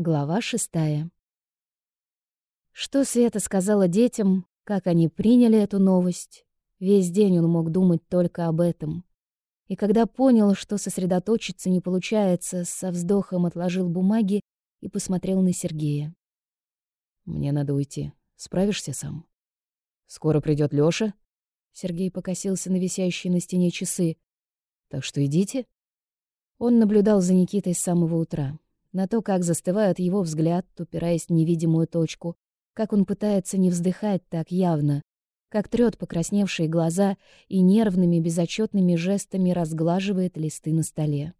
Глава шестая. Что Света сказала детям, как они приняли эту новость? Весь день он мог думать только об этом. И когда понял, что сосредоточиться не получается, со вздохом отложил бумаги и посмотрел на Сергея. «Мне надо уйти. Справишься сам?» «Скоро придет Лёша?» Сергей покосился на висящие на стене часы. «Так что идите?» Он наблюдал за Никитой с самого утра на то, как застывает его взгляд, упираясь в невидимую точку, как он пытается не вздыхать так явно, как трёт покрасневшие глаза и нервными безотчетными жестами разглаживает листы на столе.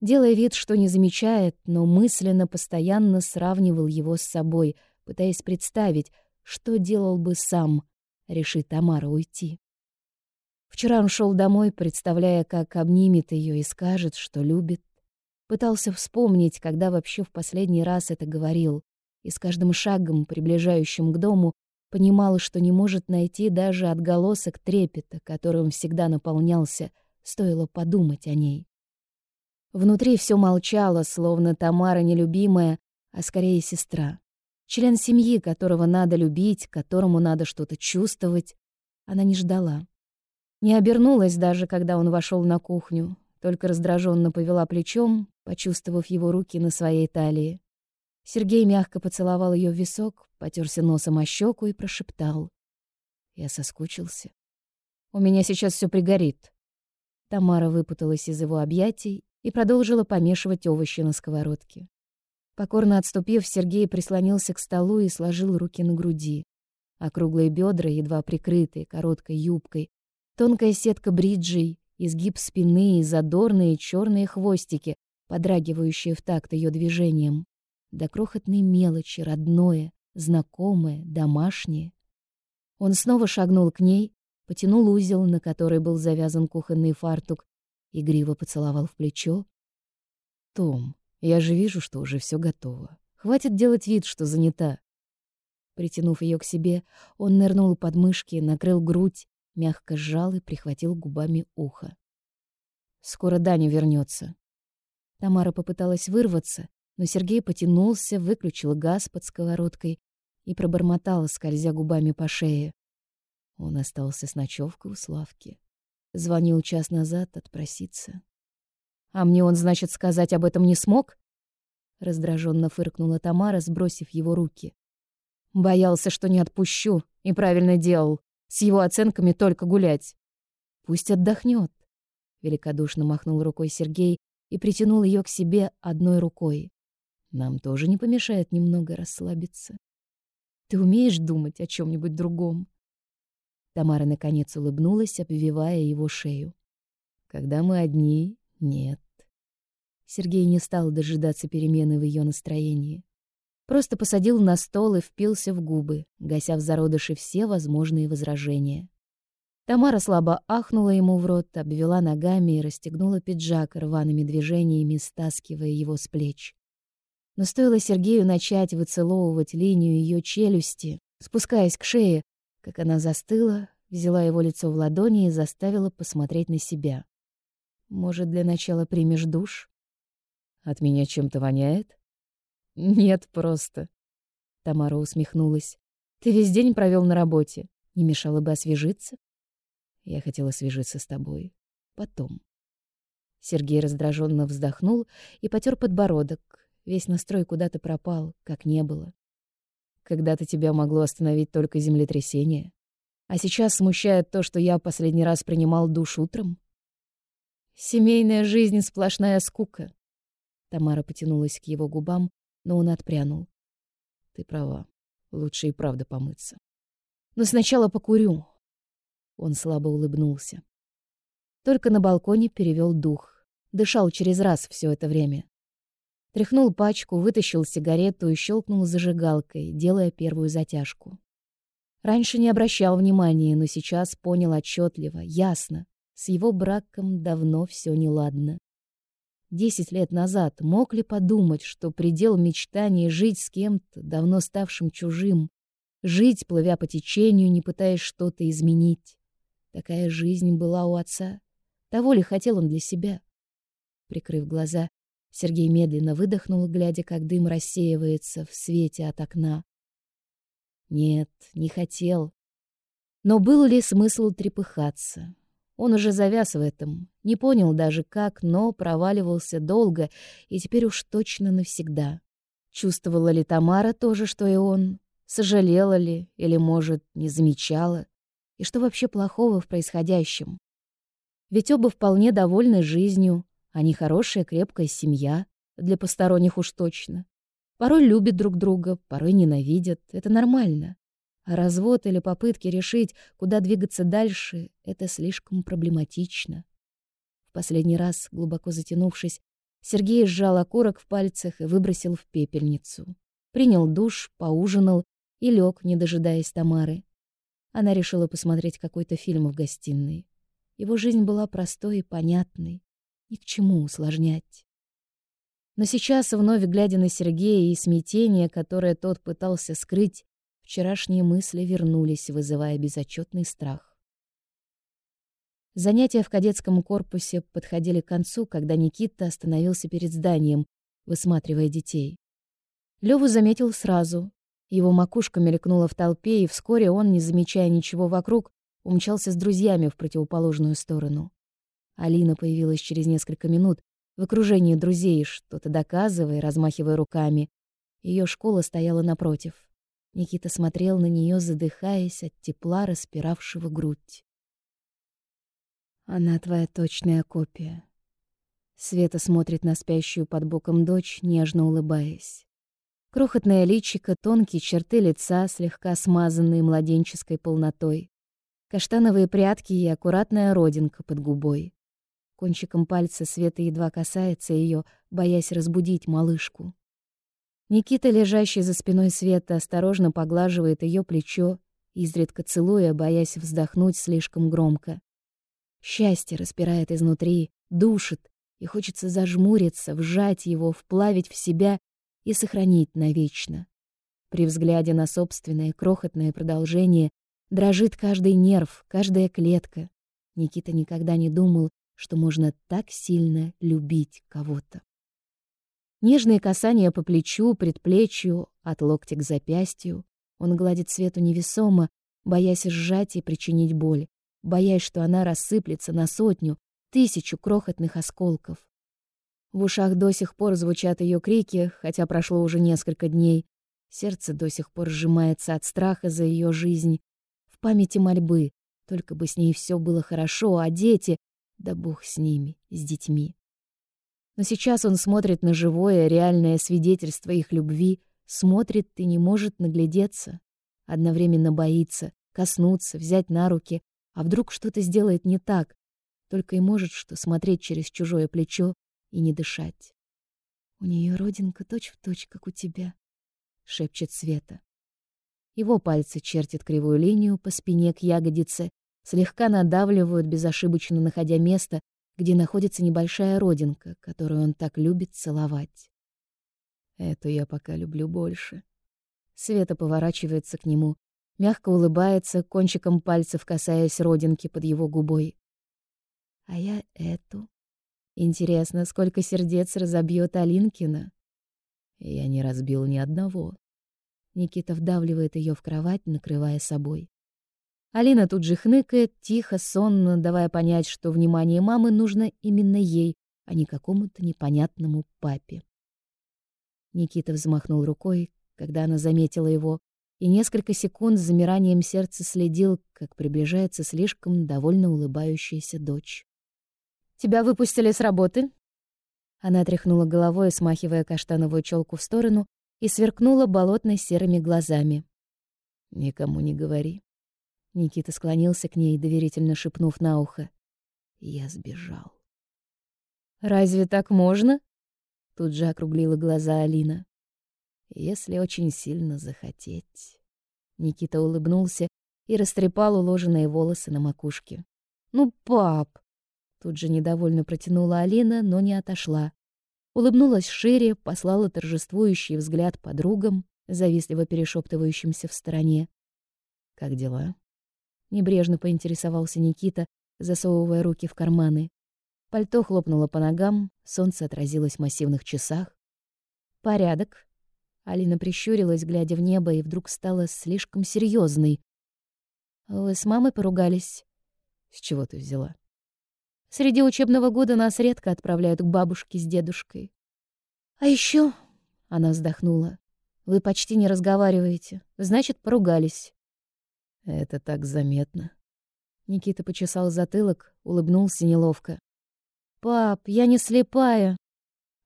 Делая вид, что не замечает, но мысленно постоянно сравнивал его с собой, пытаясь представить, что делал бы сам, решит Тамара уйти. Вчера он шел домой, представляя, как обнимет ее и скажет, что любит, Пытался вспомнить, когда вообще в последний раз это говорил, и с каждым шагом, приближающим к дому, понимал, что не может найти даже отголосок трепета, которым всегда наполнялся, стоило подумать о ней. Внутри все молчало, словно Тамара нелюбимая, а скорее сестра. Член семьи, которого надо любить, которому надо что-то чувствовать. Она не ждала. Не обернулась даже, когда он вошел на кухню, только раздраженно повела плечом, почувствовав его руки на своей талии. Сергей мягко поцеловал ее в висок, потерся носом о щеку и прошептал. Я соскучился. «У меня сейчас все пригорит». Тамара выпуталась из его объятий и продолжила помешивать овощи на сковородке. Покорно отступив, Сергей прислонился к столу и сложил руки на груди. Округлые бедра, едва прикрытые короткой юбкой, тонкая сетка бриджей, изгиб спины и задорные черные хвостики, подрагивающие в такт ее движением. До крохотной мелочи, родное, знакомое, домашнее. Он снова шагнул к ней, потянул узел, на который был завязан кухонный фартук, игриво поцеловал в плечо. «Том, я же вижу, что уже все готово. Хватит делать вид, что занята». Притянув ее к себе, он нырнул под мышки, накрыл грудь, мягко сжал и прихватил губами ухо. «Скоро Даня вернется. Тамара попыталась вырваться, но Сергей потянулся, выключил газ под сковородкой и пробормотал, скользя губами по шее. Он остался с ночевкой у Славки. Звонил час назад отпроситься. «А мне он, значит, сказать об этом не смог?» Раздраженно фыркнула Тамара, сбросив его руки. «Боялся, что не отпущу, и правильно делал. С его оценками только гулять. Пусть отдохнет. Великодушно махнул рукой Сергей и притянул ее к себе одной рукой. Нам тоже не помешает немного расслабиться. Ты умеешь думать о чем нибудь другом? Тамара наконец улыбнулась, обвивая его шею. Когда мы одни, нет. Сергей не стал дожидаться перемены в ее настроении. Просто посадил на стол и впился в губы, гася в зародыши все возможные возражения. Тамара слабо ахнула ему в рот, обвела ногами и расстегнула пиджак рваными движениями, стаскивая его с плеч. Но стоило Сергею начать выцеловывать линию ее челюсти, спускаясь к шее, как она застыла, взяла его лицо в ладони и заставила посмотреть на себя. «Может, для начала примешь душ?» «От меня чем-то воняет?» Нет, просто. Тамара усмехнулась. Ты весь день провел на работе. Не мешало бы освежиться? Я хотела освежиться с тобой. Потом. Сергей раздраженно вздохнул и потер подбородок. Весь настрой куда-то пропал, как не было. Когда-то тебя могло остановить только землетрясение. А сейчас смущает то, что я последний раз принимал душ утром. Семейная жизнь — сплошная скука. Тамара потянулась к его губам, но он отпрянул. Ты права. Лучше и правда помыться. Но сначала покурю. Он слабо улыбнулся. Только на балконе перевел дух. Дышал через раз все это время. Тряхнул пачку, вытащил сигарету и щелкнул зажигалкой, делая первую затяжку. Раньше не обращал внимания, но сейчас понял отчетливо, ясно. С его браком давно все неладно. Десять лет назад мог ли подумать, что предел мечтаний жить с кем-то, давно ставшим чужим, жить, плывя по течению, не пытаясь что-то изменить? Такая жизнь была у отца. Того ли хотел он для себя? Прикрыв глаза, Сергей медленно выдохнул, глядя, как дым рассеивается в свете от окна. Нет, не хотел. Но был ли смысл трепыхаться? Он уже завяз в этом, не понял даже как, но проваливался долго и теперь уж точно навсегда. Чувствовала ли Тамара то же, что и он? Сожалела ли или, может, не замечала? И что вообще плохого в происходящем? Ведь оба вполне довольны жизнью, они хорошая, крепкая семья, для посторонних уж точно. Порой любят друг друга, порой ненавидят, это нормально. А развод или попытки решить, куда двигаться дальше, это слишком проблематично. В последний раз, глубоко затянувшись, Сергей сжал окурок в пальцах и выбросил в пепельницу. Принял душ, поужинал и лег, не дожидаясь Тамары. Она решила посмотреть какой-то фильм в гостиной. Его жизнь была простой и понятной, ни к чему усложнять. Но сейчас, вновь глядя на Сергея и смятение, которое тот пытался скрыть, Вчерашние мысли вернулись, вызывая безотчетный страх. Занятия в кадетском корпусе подходили к концу, когда Никита остановился перед зданием, высматривая детей. Леву заметил сразу. Его макушка мелькнула в толпе, и вскоре он, не замечая ничего вокруг, умчался с друзьями в противоположную сторону. Алина появилась через несколько минут в окружении друзей, что-то доказывая, размахивая руками. Ее школа стояла напротив. Никита смотрел на нее, задыхаясь от тепла, распиравшего грудь. Она твоя точная копия. Света смотрит на спящую под боком дочь, нежно улыбаясь. Крохотное личико, тонкие черты лица, слегка смазанные младенческой полнотой. Каштановые прядки и аккуратная родинка под губой. Кончиком пальца Света едва касается ее, боясь разбудить малышку. Никита, лежащий за спиной Света, осторожно поглаживает ее плечо, изредка целуя, боясь вздохнуть слишком громко. Счастье распирает изнутри, душит, и хочется зажмуриться, вжать его, вплавить в себя и сохранить навечно. При взгляде на собственное крохотное продолжение дрожит каждый нерв, каждая клетка. Никита никогда не думал, что можно так сильно любить кого-то. Нежные касания по плечу, предплечью, от локтя к запястью. Он гладит Свету невесомо, боясь сжать и причинить боль, боясь, что она рассыплется на сотню, тысячу крохотных осколков. В ушах до сих пор звучат ее крики, хотя прошло уже несколько дней. Сердце до сих пор сжимается от страха за ее жизнь. В памяти мольбы, только бы с ней все было хорошо, а дети, да бог с ними, с детьми. Но сейчас он смотрит на живое, реальное свидетельство их любви, смотрит и не может наглядеться. Одновременно боится, коснуться, взять на руки, а вдруг что-то сделает не так, только и может что смотреть через чужое плечо и не дышать. «У нее родинка точь-в-точь, точь, как у тебя», — шепчет Света. Его пальцы чертят кривую линию по спине к ягодице, слегка надавливают, безошибочно находя место, где находится небольшая родинка, которую он так любит целовать. Эту я пока люблю больше. Света поворачивается к нему, мягко улыбается, кончиком пальцев касаясь родинки под его губой. А я эту. Интересно, сколько сердец разобьет Алинкина? Я не разбил ни одного. Никита вдавливает ее в кровать, накрывая собой. Алина тут же хныкает, тихо, сонно, давая понять, что внимание мамы нужно именно ей, а не какому-то непонятному папе. Никита взмахнул рукой, когда она заметила его, и несколько секунд с замиранием сердца следил, как приближается слишком довольно улыбающаяся дочь. «Тебя выпустили с работы?» Она тряхнула головой, смахивая каштановую челку в сторону, и сверкнула болотно-серыми глазами. «Никому не говори», Никита склонился к ней, доверительно шепнув на ухо. Я сбежал. «Разве так можно?» Тут же округлила глаза Алина. «Если очень сильно захотеть». Никита улыбнулся и растрепал уложенные волосы на макушке. «Ну, пап!» Тут же недовольно протянула Алина, но не отошла. Улыбнулась шире, послала торжествующий взгляд подругам, завистливо перешептывающимся в стороне. «Как дела?» Небрежно поинтересовался Никита, засовывая руки в карманы. Пальто хлопнуло по ногам, солнце отразилось в массивных часах. «Порядок». Алина прищурилась, глядя в небо, и вдруг стала слишком серьезной. «Вы с мамой поругались?» «С чего ты взяла?» «Среди учебного года нас редко отправляют к бабушке с дедушкой». «А еще, она вздохнула, — «вы почти не разговариваете, значит, поругались». «Это так заметно». Никита почесал затылок, улыбнулся неловко. «Пап, я не слепая!»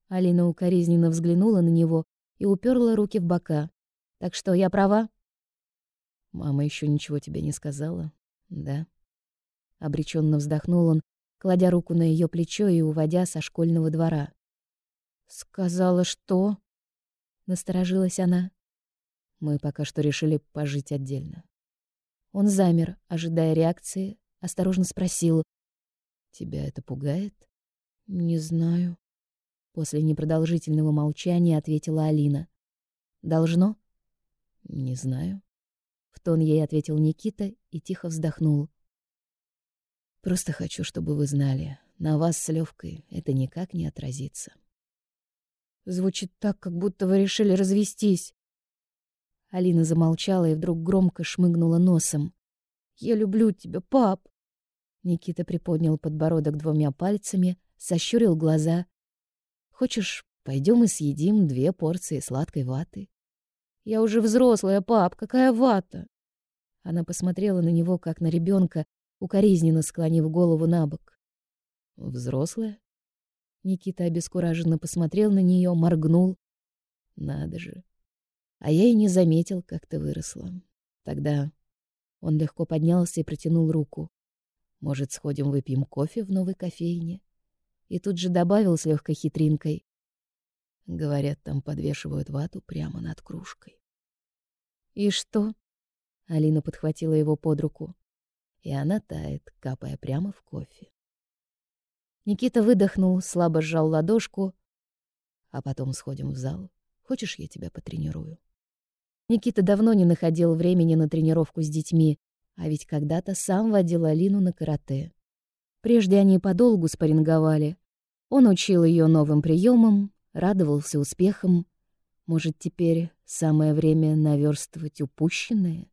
Алина укоризненно взглянула на него и уперла руки в бока. «Так что, я права?» «Мама еще ничего тебе не сказала, да?» Обреченно вздохнул он, кладя руку на ее плечо и уводя со школьного двора. «Сказала, что?» — насторожилась она. «Мы пока что решили пожить отдельно». Он замер, ожидая реакции, осторожно спросил. «Тебя это пугает?» «Не знаю», — после непродолжительного молчания ответила Алина. «Должно?» «Не знаю», — в тон ей ответил Никита и тихо вздохнул. «Просто хочу, чтобы вы знали, на вас с Левкой это никак не отразится». Звучит так, как будто вы решили развестись. Алина замолчала и вдруг громко шмыгнула носом. «Я люблю тебя, пап!» Никита приподнял подбородок двумя пальцами, сощурил глаза. «Хочешь, пойдем и съедим две порции сладкой ваты?» «Я уже взрослая, пап, какая вата?» Она посмотрела на него, как на ребенка, укоризненно склонив голову на бок. «Взрослая?» Никита обескураженно посмотрел на нее, моргнул. «Надо же! А я и не заметил, как ты выросла. Тогда...» Он легко поднялся и протянул руку. Может, сходим выпьем кофе в новой кофейне? И тут же добавил с легкой хитринкой. Говорят, там подвешивают вату прямо над кружкой. «И что?» Алина подхватила его под руку. И она тает, капая прямо в кофе. Никита выдохнул, слабо сжал ладошку. «А потом сходим в зал. Хочешь, я тебя потренирую?» Никита давно не находил времени на тренировку с детьми, а ведь когда-то сам водил Алину на карате. Прежде они подолгу спарринговали. Он учил ее новым приемам, радовался успехам. Может, теперь самое время наверстывать упущенное?